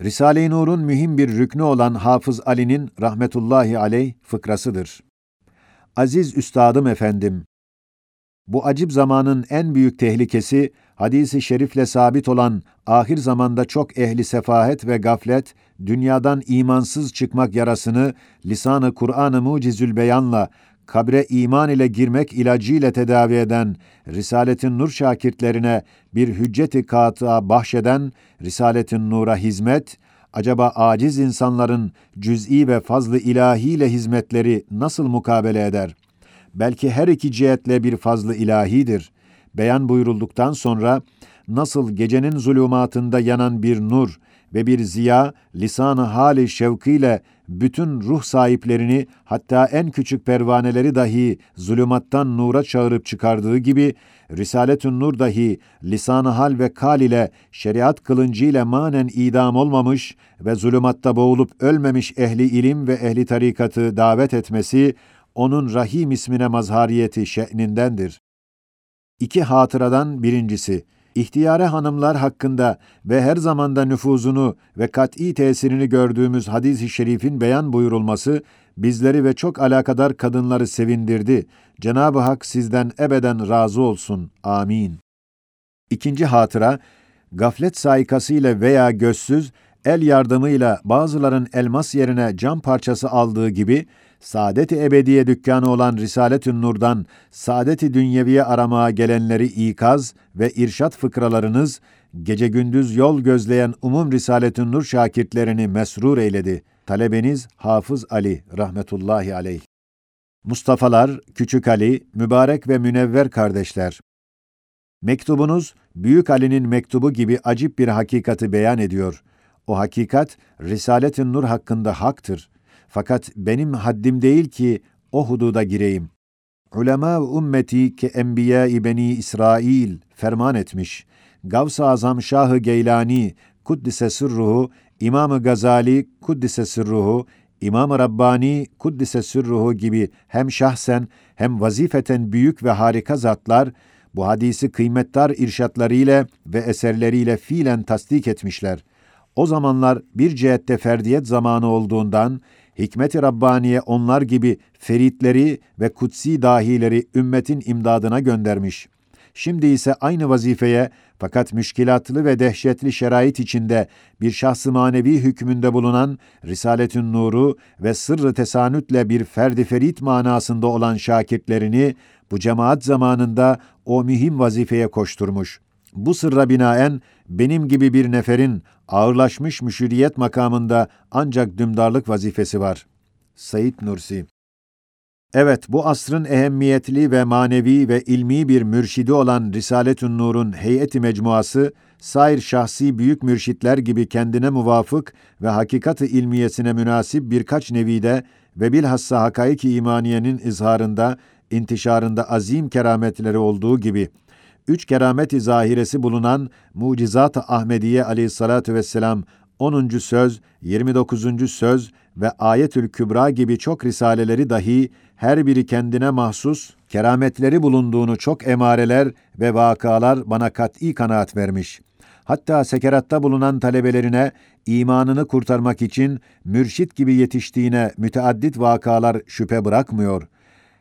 Risale-i Nur'un mühim bir rüknü olan Hafız Ali'nin rahmetullahi aleyh fıkrasıdır. Aziz üstadım efendim, bu acip zamanın en büyük tehlikesi, hadisi şerifle sabit olan ahir zamanda çok ehli sefahet ve gaflet, dünyadan imansız çıkmak yarasını lisanı Kur'an-ı Mucizül Beyan'la kabre iman ile girmek ilacıyla tedavi eden Risaletin Nur şakirtlerine bir hücceti katığa bahşeden Risaletin Nur'a hizmet, acaba aciz insanların cüz'i ve fazlı ilahiyle hizmetleri nasıl mukabele eder? Belki her iki cihetle bir fazlı ilahidir. Beyan buyurulduktan sonra nasıl gecenin zulümatında yanan bir nur ve bir ziya lisanı hali şevkiyle bütün ruh sahiplerini hatta en küçük pervaneleri dahi zulümattan nura çağırıp çıkardığı gibi Risaletün Nur dahi lisanı hal ve kal ile şeriat kılıncıyla manen idam olmamış ve zulümatta boğulup ölmemiş ehli ilim ve ehli tarikatı davet etmesi onun Rahim ismine mazhariyeti şe'nindendir. İki hatıradan birincisi, ihtiyare hanımlar hakkında ve her zamanda nüfuzunu ve kat'i tesirini gördüğümüz hadis-i şerifin beyan buyurulması, bizleri ve çok alakadar kadınları sevindirdi. Cenab-ı Hak sizden ebeden razı olsun. Amin. İkinci hatıra, gaflet saikasıyla veya gözsüz, el yardımıyla bazıların elmas yerine cam parçası aldığı gibi, saadet-i ebediye dükkanı olan Risalet-ü Nur'dan saadet-i dünyeviye aramaya gelenleri ikaz ve irşat fıkralarınız, gece gündüz yol gözleyen umum Risalet-ü Nur şakirtlerini mesrur eyledi. Talebeniz Hafız Ali rahmetullahi aleyh. Mustafa'lar, Küçük Ali, mübarek ve münevver kardeşler. Mektubunuz, Büyük Ali'nin mektubu gibi acip bir hakikati beyan ediyor. O hakikat, Risalet-i Nur hakkında haktır. Fakat benim haddim değil ki o hududa gireyim. Ulema ümmeti ke enbiya beni İsrail ferman etmiş. Gavs-ı Azam Şahı Geylani kuddise sırruhu, İmam-ı Gazali kuddise sırruhu, İmam-ı Rabbani kuddise sırruhu gibi hem şahsen hem vazifeten büyük ve harika zatlar bu hadisi kıymetdar irşatlarıyla ve eserleriyle fiilen tasdik etmişler. O zamanlar bir cihette ferdiyet zamanı olduğundan hikmet-i Rabbaniye onlar gibi feritleri ve kutsi dahileri ümmetin imdadına göndermiş. Şimdi ise aynı vazifeye fakat müşkilatlı ve dehşetli şerait içinde bir şahsı manevi hükmünde bulunan Risaletün Nuru ve sırrı tesanütle bir ferdi ferit manasında olan şakirtlerini bu cemaat zamanında o mühim vazifeye koşturmuş. Bu sırra binaen benim gibi bir neferin ağırlaşmış müşüriyet makamında ancak dümdarlık vazifesi var. Said Nursi Evet, bu asrın ehemmiyetli ve manevi ve ilmi bir mürşidi olan Risaletün Nur'un heyeti mecmuası, sair şahsi büyük mürşitler gibi kendine muvafık ve hakikati ilmiyesine münasip birkaç nevide ve bilhassa hakaik-i imaniyenin izharında, intişarında azim kerametleri olduğu gibi, üç keramet-i zahiresi bulunan Mucizat-ı Ahmediye aleyhissalatu vesselam 10. söz, 29. söz ve Ayetül Kübra gibi çok risaleleri dahi her biri kendine mahsus kerametleri bulunduğunu çok emareler ve vakalar bana kat'î kanaat vermiş. Hatta sekeratta bulunan talebelerine imanını kurtarmak için mürşit gibi yetiştiğine müteaddit vakalar şüphe bırakmıyor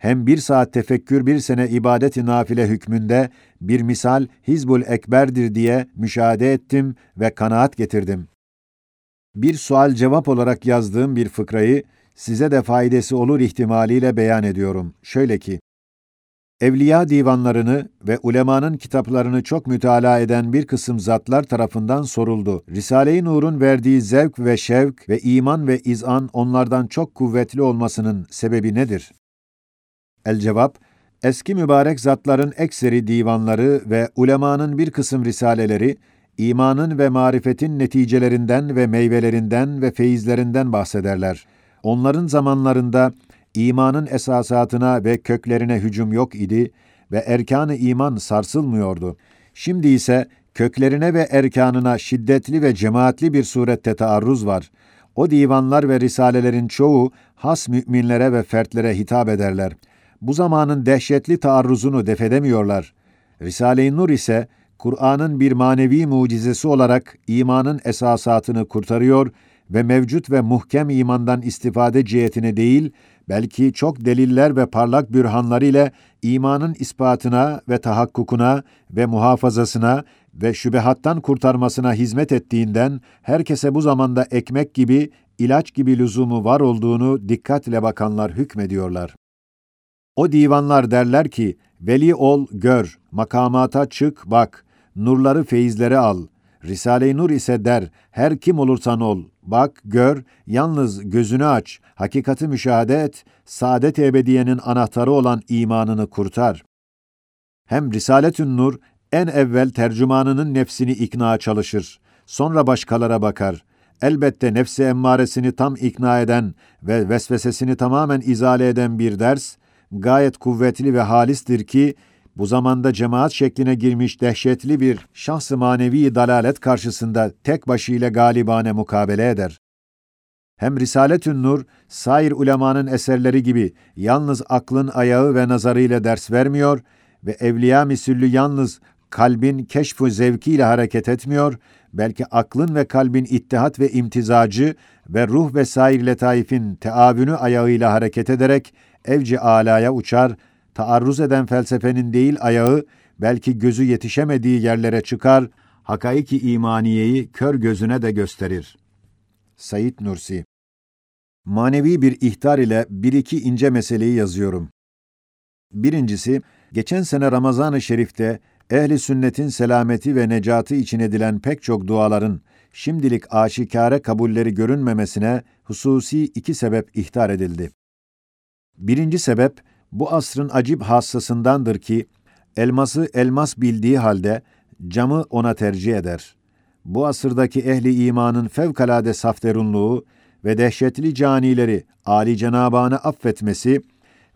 hem bir saat tefekkür bir sene ibadet-i nafile hükmünde bir misal Hizbul Ekber'dir diye müşahede ettim ve kanaat getirdim. Bir sual cevap olarak yazdığım bir fıkrayı size de faydası olur ihtimaliyle beyan ediyorum. Şöyle ki, Evliya divanlarını ve ulemanın kitaplarını çok mütalaa eden bir kısım zatlar tarafından soruldu. Risale-i Nur'un verdiği zevk ve şevk ve iman ve izan onlardan çok kuvvetli olmasının sebebi nedir? El cevap, eski mübarek zatların ekseri divanları ve ulemanın bir kısım risaleleri, imanın ve marifetin neticelerinden ve meyvelerinden ve feyizlerinden bahsederler. Onların zamanlarında imanın esasatına ve köklerine hücum yok idi ve erkanı iman sarsılmıyordu. Şimdi ise köklerine ve erkanına şiddetli ve cemaatli bir surette taarruz var. O divanlar ve risalelerin çoğu has müminlere ve fertlere hitap ederler.'' Bu zamanın dehşetli taarruzunu defedemiyorlar. Risale-i Nur ise Kur'an'ın bir manevi mucizesi olarak imanın esasatını kurtarıyor ve mevcut ve muhkem imandan istifade cihetine değil, belki çok deliller ve parlak bürhanlar ile imanın ispatına ve tahakkukuna ve muhafazasına ve şübehattan kurtarmasına hizmet ettiğinden herkese bu zamanda ekmek gibi, ilaç gibi lüzumu var olduğunu dikkatle bakanlar hükmediyorlar. O divanlar derler ki, veli ol, gör, makamata çık, bak, nurları feyizlere al. Risale-i Nur ise der, her kim olursan ol, bak, gör, yalnız gözünü aç, hakikati müşahede et, saadet ebediyenin anahtarı olan imanını kurtar. Hem Risaletün Nur en evvel tercümanının nefsini ikna çalışır. Sonra başkalara bakar. Elbette nefsi emmaresini tam ikna eden ve vesvesesini tamamen izale eden bir ders, gayet kuvvetli ve halistir ki, bu zamanda cemaat şekline girmiş dehşetli bir şahs-ı manevi dalalet karşısında tek başıyla galibane mukabele eder. Hem Risaletün Nur, sair ulemanın eserleri gibi yalnız aklın ayağı ve nazarıyla ders vermiyor ve evliya misüllü yalnız kalbin keşfu zevkiyle hareket etmiyor, belki aklın ve kalbin ittihat ve imtizacı ve ruh ve sair letaifin teavünü ayağıyla hareket ederek evci alaya uçar, taarruz eden felsefenin değil ayağı, belki gözü yetişemediği yerlere çıkar, hakaiki imaniyeyi kör gözüne de gösterir. Said Nursi Manevi bir ihtar ile bir iki ince meseleyi yazıyorum. Birincisi, geçen sene Ramazan-ı Şerif'te ehli sünnetin selameti ve necatı için edilen pek çok duaların şimdilik aşikare kabulleri görünmemesine hususi iki sebep ihtar edildi. Birinci sebep, bu asrın acip hassasındandır ki, elması elmas bildiği halde camı ona tercih eder. Bu asırdaki ehli imanın fevkalade safterunluğu ve dehşetli canileri âli cenabâne affetmesi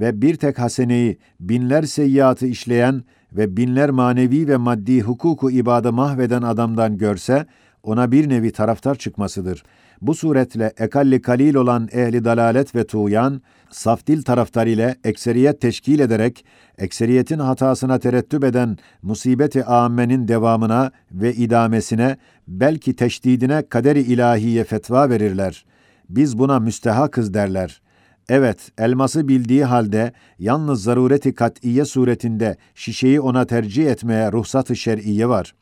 ve bir tek haseneyi binler seyyiatı işleyen ve binler manevi ve maddi hukuku ibadı mahveden adamdan görse, ona bir nevi taraftar çıkmasıdır. Bu suretle ekalli kalil olan ehli dalalet ve tuğyan, safdil taraftar ile ekseriyet teşkil ederek, ekseriyetin hatasına terettüp eden musibeti âmmenin devamına ve idamesine, belki teşdidine kaderi ilahiye fetva verirler. Biz buna müstehakız derler.'' Evet, elması bildiği halde yalnız zarureti kat'iye suretinde şişeyi ona tercih etmeye ruhsat-ı şer'iye var.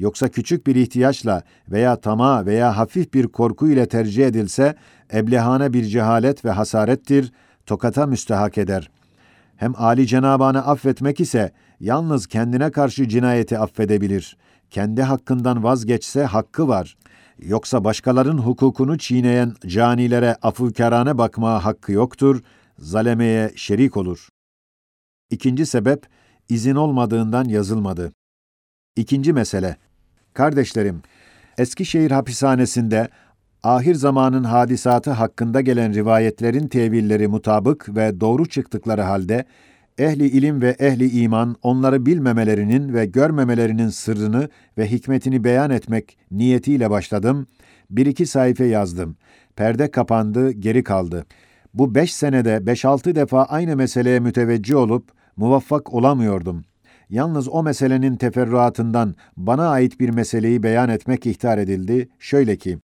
Yoksa küçük bir ihtiyaçla veya tama veya hafif bir korku ile tercih edilse eblehane bir cehalet ve hasarettir, tokata müstehak eder. Hem Ali Cenabâne affetmek ise yalnız kendine karşı cinayeti affedebilir. Kendi hakkından vazgeçse hakkı var. Yoksa başkaların hukukunu çiğneyen canilere afuvkârane bakmaya hakkı yoktur, zalemeye şerik olur. İkinci sebep, izin olmadığından yazılmadı. İkinci mesele, kardeşlerim, Eskişehir hapishanesinde ahir zamanın hadisatı hakkında gelen rivayetlerin tevilleri mutabık ve doğru çıktıkları halde ehli ilim ve ehli iman onları bilmemelerinin ve görmemelerinin sırrını ve hikmetini beyan etmek niyetiyle başladım. Bir iki sayfa yazdım. Perde kapandı, geri kaldı. Bu beş senede beş altı defa aynı meseleye müteveccih olup muvaffak olamıyordum. Yalnız o meselenin teferruatından bana ait bir meseleyi beyan etmek ihtar edildi. Şöyle ki,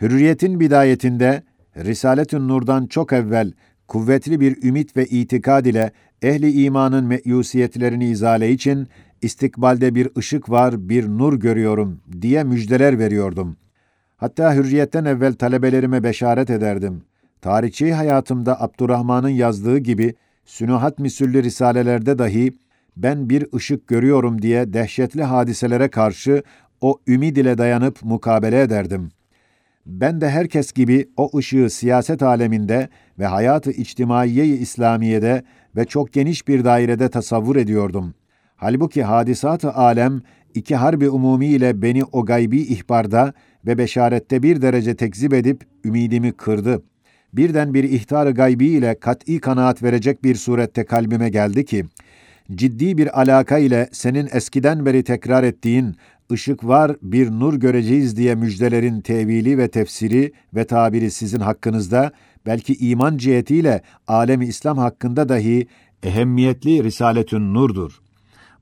Hürriyetin bidayetinde, Risaletün Nur'dan çok evvel kuvvetli bir ümit ve itikad ile ehli imanın meyusiyetlerini izale için istikbalde bir ışık var, bir nur görüyorum diye müjdeler veriyordum. Hatta hürriyetten evvel talebelerime beşaret ederdim. Tarihçi hayatımda Abdurrahman'ın yazdığı gibi sünuhat misüllü risalelerde dahi ben bir ışık görüyorum diye dehşetli hadiselere karşı o ümid ile dayanıp mukabele ederdim. Ben de herkes gibi o ışığı siyaset aleminde ve hayatı içtimaiye-i İslamiye'de ve çok geniş bir dairede tasavvur ediyordum. Halbuki hadisat-ı alem iki harbi umumi ile beni o gaybi ihbarda ve beşarette bir derece tekzip edip ümidimi kırdı. Birden bir ihtar-ı gaybi ile kat'i kanaat verecek bir surette kalbime geldi ki, ciddi bir alaka ile senin eskiden beri tekrar ettiğin ışık var, bir nur göreceğiz diye müjdelerin tevili ve tefsiri ve tabiri sizin hakkınızda, belki iman cihetiyle alemi İslam hakkında dahi ehemmiyetli Risaletün Nur'dur.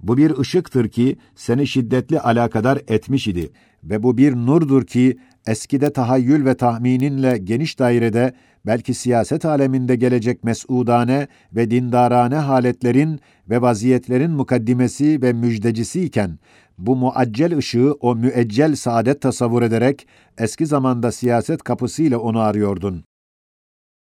Bu bir ışıktır ki seni şiddetli alakadar etmiş idi ve bu bir nurdur ki eskide tahayyül ve tahmininle geniş dairede belki siyaset aleminde gelecek mesudane ve dindarane haletlerin ve vaziyetlerin mukaddimesi ve müjdecisi iken bu muaccel ışığı o müeccel saadet tasavvur ederek eski zamanda siyaset kapısıyla onu arıyordun.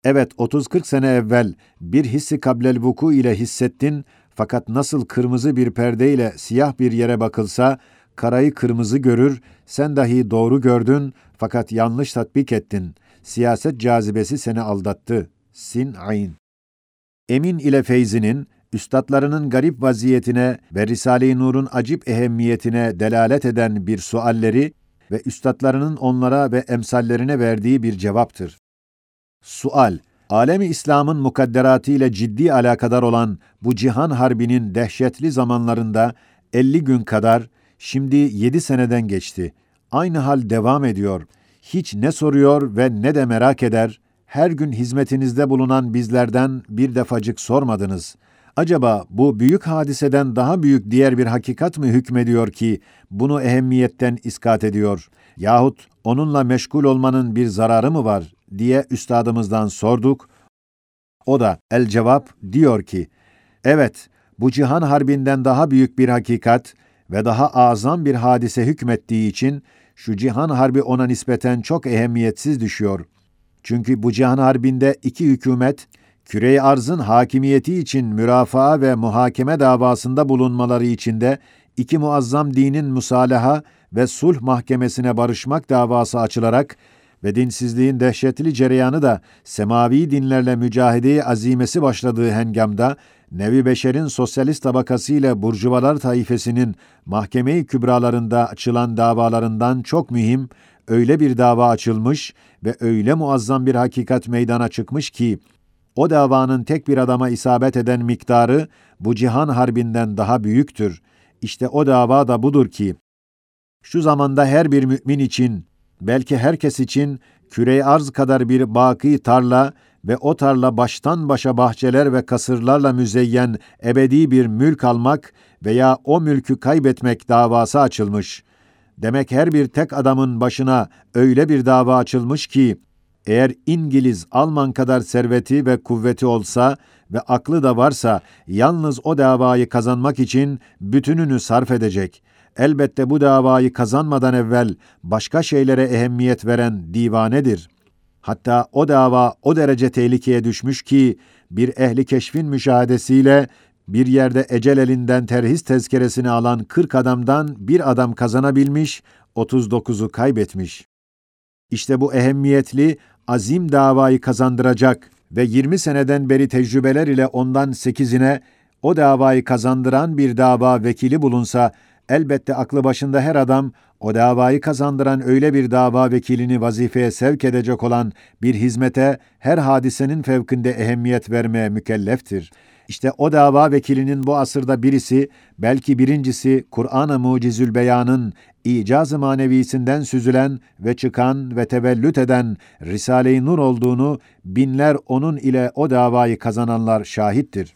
Evet 30-40 sene evvel bir hissi kablel vuku ile hissettin fakat nasıl kırmızı bir perdeyle siyah bir yere bakılsa karayı kırmızı görür, sen dahi doğru gördün fakat yanlış tatbik ettin. Siyaset cazibesi seni aldattı. Sin ayn. Emin ile Feyzi'nin üstadlarının garip vaziyetine ve Risale-i Nur'un acip ehemmiyetine delalet eden bir sualleri ve üstadlarının onlara ve emsallerine verdiği bir cevaptır. Sual, alemi İslam'ın mukadderatı ile ciddi alakadar olan bu cihan harbinin dehşetli zamanlarında 50 gün kadar, şimdi 7 seneden geçti. Aynı hal devam ediyor. Hiç ne soruyor ve ne de merak eder, her gün hizmetinizde bulunan bizlerden bir defacık sormadınız. Acaba bu büyük hadiseden daha büyük diğer bir hakikat mı hükmediyor ki bunu ehemmiyetten iskat ediyor? Yahut onunla meşgul olmanın bir zararı mı var diye üstadımızdan sorduk. O da el cevap diyor ki, evet bu cihan harbinden daha büyük bir hakikat ve daha azam bir hadise hükmettiği için şu cihan harbi ona nispeten çok ehemmiyetsiz düşüyor. Çünkü bu cihan harbinde iki hükümet, küre arzın hakimiyeti için mürafaa ve muhakeme davasında bulunmaları içinde iki muazzam dinin musalaha ve sulh mahkemesine barışmak davası açılarak ve dinsizliğin dehşetli cereyanı da semavi dinlerle mücahede azimesi başladığı hengamda Nevi Beşer'in sosyalist tabakası ile burjuvalar taifesinin mahkeme-i kübralarında açılan davalarından çok mühim, öyle bir dava açılmış ve öyle muazzam bir hakikat meydana çıkmış ki, o davanın tek bir adama isabet eden miktarı bu cihan harbinden daha büyüktür. İşte o dava da budur ki, şu zamanda her bir mümin için, belki herkes için küre arz kadar bir baki tarla ve o tarla baştan başa bahçeler ve kasırlarla müzeyyen ebedi bir mülk almak veya o mülkü kaybetmek davası açılmış. Demek her bir tek adamın başına öyle bir dava açılmış ki, eğer İngiliz, Alman kadar serveti ve kuvveti olsa ve aklı da varsa yalnız o davayı kazanmak için bütününü sarf edecek. Elbette bu davayı kazanmadan evvel başka şeylere ehemmiyet veren divanedir. Hatta o dava o derece tehlikeye düşmüş ki bir ehli keşfin müşahadesiyle bir yerde ecel elinden terhis tezkeresini alan 40 adamdan bir adam kazanabilmiş, 39'u kaybetmiş. İşte bu ehemmiyetli, azim davayı kazandıracak ve 20 seneden beri tecrübeler ile ondan 8'ine o davayı kazandıran bir dava vekili bulunsa, elbette aklı başında her adam o davayı kazandıran öyle bir dava vekilini vazifeye sevk edecek olan bir hizmete her hadisenin fevkinde ehemmiyet vermeye mükelleftir. İşte o dava vekilinin bu asırda birisi, belki birincisi Kur'an-ı Mucizül Beyan'ın icaz-ı manevisinden süzülen ve çıkan ve tevellüt eden Risale-i Nur olduğunu binler onun ile o davayı kazananlar şahittir.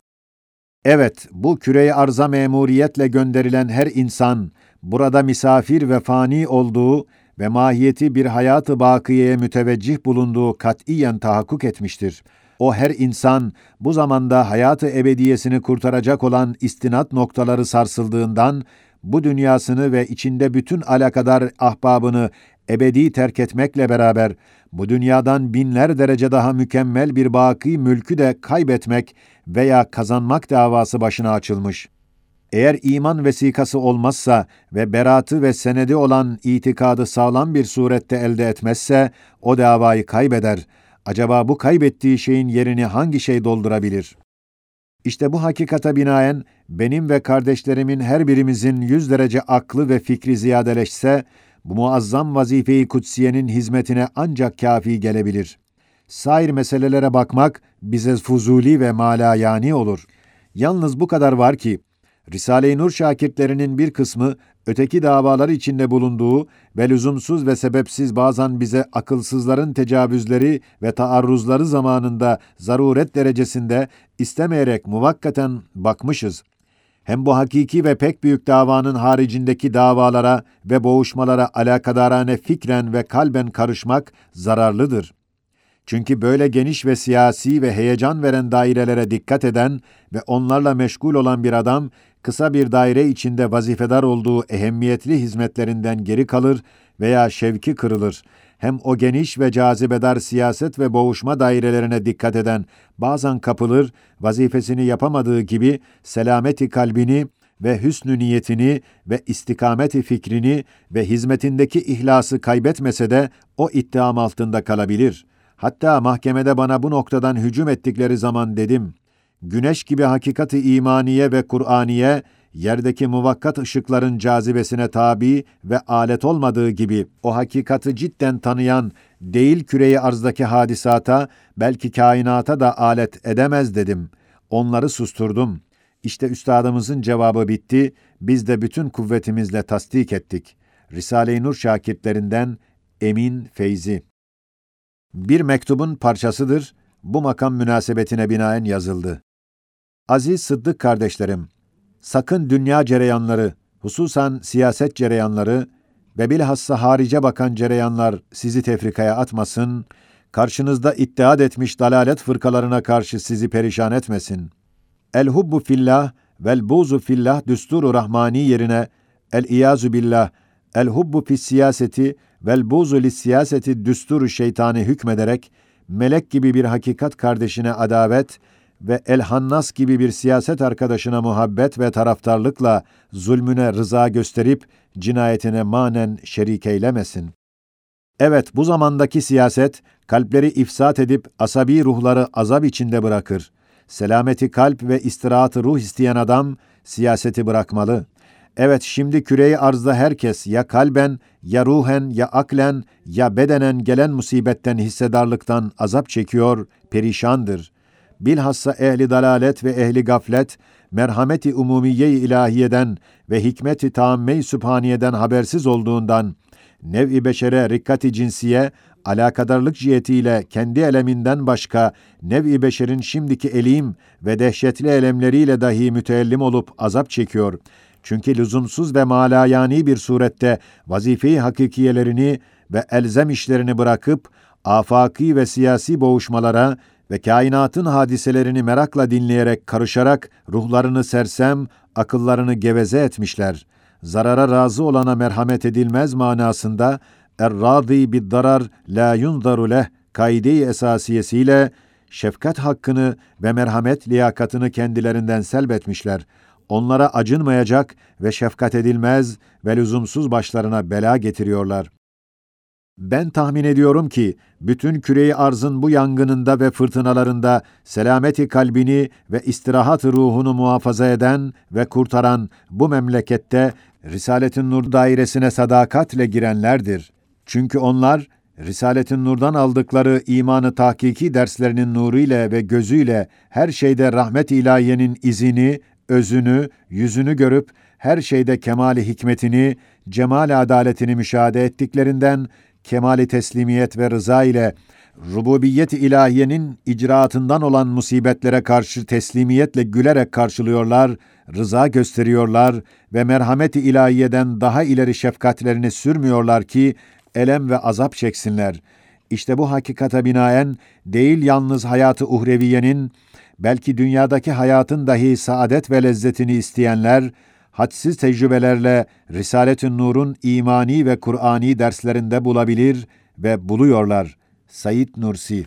Evet, bu küre arza memuriyetle gönderilen her insan, burada misafir ve fani olduğu ve mahiyeti bir hayatı bakiyeye müteveccih bulunduğu katiyen tahakkuk etmiştir. O her insan bu zamanda hayatı ebediyesini kurtaracak olan istinat noktaları sarsıldığından bu dünyasını ve içinde bütün alakadar ahbabını ebedi terk etmekle beraber bu dünyadan binler derece daha mükemmel bir baki mülkü de kaybetmek veya kazanmak davası başına açılmış. Eğer iman vesikası olmazsa ve beratı ve senedi olan itikadı sağlam bir surette elde etmezse o davayı kaybeder. Acaba bu kaybettiği şeyin yerini hangi şey doldurabilir? İşte bu hakikata binaen benim ve kardeşlerimin her birimizin yüz derece aklı ve fikri ziyadeleşse, bu muazzam vazifeyi kutsiyenin hizmetine ancak kafi gelebilir. Sair meselelere bakmak bize fuzuli ve malayani olur. Yalnız bu kadar var ki, Risale-i Nur şakirtlerinin bir kısmı öteki davalar içinde bulunduğu ve lüzumsuz ve sebepsiz bazen bize akılsızların tecavüzleri ve taarruzları zamanında zaruret derecesinde istemeyerek muvakkaten bakmışız. Hem bu hakiki ve pek büyük davanın haricindeki davalara ve boğuşmalara alakadarane fikren ve kalben karışmak zararlıdır. Çünkü böyle geniş ve siyasi ve heyecan veren dairelere dikkat eden ve onlarla meşgul olan bir adam, kısa bir daire içinde vazifedar olduğu ehemmiyetli hizmetlerinden geri kalır veya şevki kırılır. Hem o geniş ve cazibedar siyaset ve boğuşma dairelerine dikkat eden bazen kapılır, vazifesini yapamadığı gibi selameti kalbini ve hüsnü niyetini ve istikameti fikrini ve hizmetindeki ihlası kaybetmese de o iddiam altında kalabilir.'' Hatta mahkemede bana bu noktadan hücum ettikleri zaman dedim, güneş gibi hakikati imaniye ve Kur'aniye, yerdeki muvakkat ışıkların cazibesine tabi ve alet olmadığı gibi o hakikati cidden tanıyan değil küreyi arzdaki hadisata, belki kainata da alet edemez dedim. Onları susturdum. İşte üstadımızın cevabı bitti, biz de bütün kuvvetimizle tasdik ettik. Risale-i Nur şakirtlerinden Emin Feyzi bir mektubun parçasıdır, bu makam münasebetine binaen yazıldı. Aziz Sıddık kardeşlerim, sakın dünya cereyanları, hususan siyaset cereyanları ve bilhassa harice bakan cereyanlar sizi tefrikaya atmasın, karşınızda iddiat etmiş dalalet fırkalarına karşı sizi perişan etmesin. El hubbu fillah vel buzu fillah düsturu rahmani yerine el iyazu billah el hubbu fis siyaseti vel buzu li siyaseti düsturu şeytani hükmederek melek gibi bir hakikat kardeşine adavet ve elhannas gibi bir siyaset arkadaşına muhabbet ve taraftarlıkla zulmüne rıza gösterip cinayetine manen şerik eylemesin. Evet, bu zamandaki siyaset, kalpleri ifsat edip asabi ruhları azap içinde bırakır. Selameti kalp ve istirahatı ruh isteyen adam, siyaseti bırakmalı. Evet şimdi küreyi arzda herkes ya kalben, ya ruhen, ya aklen, ya bedenen gelen musibetten hissedarlıktan azap çekiyor, perişandır. Bilhassa ehli dalalet ve ehli gaflet, merhameti umumiye-i ilahiyeden ve hikmeti taamme-i sübhaniyeden habersiz olduğundan, nev-i beşere rikkati cinsiye, alakadarlık cihetiyle kendi eleminden başka nev-i beşerin şimdiki elim ve dehşetli elemleriyle dahi müteellim olup azap çekiyor.'' Çünkü lüzumsuz ve malayani bir surette vazife-i hakikiyelerini ve elzem işlerini bırakıp afaki ve siyasi boğuşmalara ve kainatın hadiselerini merakla dinleyerek karışarak ruhlarını sersem, akıllarını geveze etmişler. Zarara razı olana merhamet edilmez manasında er-râdî bid-darar la yunzaru leh kaide-i esasiyesiyle şefkat hakkını ve merhamet liyakatını kendilerinden selbetmişler onlara acınmayacak ve şefkat edilmez ve lüzumsuz başlarına bela getiriyorlar. Ben tahmin ediyorum ki bütün küreyi arzın bu yangınında ve fırtınalarında selameti kalbini ve istirahat ruhunu muhafaza eden ve kurtaran bu memlekette Risaletin Nur dairesine sadakatle girenlerdir. Çünkü onlar Risaletin Nur'dan aldıkları imanı tahkiki derslerinin nuruyla ve gözüyle her şeyde rahmet ilahiyenin izini özünü, yüzünü görüp her şeyde kemali hikmetini, cemal adaletini müşahede ettiklerinden kemali teslimiyet ve rıza ile rububiyet ilahiyenin icraatından olan musibetlere karşı teslimiyetle gülerek karşılıyorlar, rıza gösteriyorlar ve merhameti ilahiyeden daha ileri şefkatlerini sürmüyorlar ki elem ve azap çeksinler. İşte bu hakikata binaen değil yalnız hayatı uhreviyenin belki dünyadaki hayatın dahi saadet ve lezzetini isteyenler, hadsiz tecrübelerle Risalet-i Nur'un imani ve Kur'ani derslerinde bulabilir ve buluyorlar. Said Nursi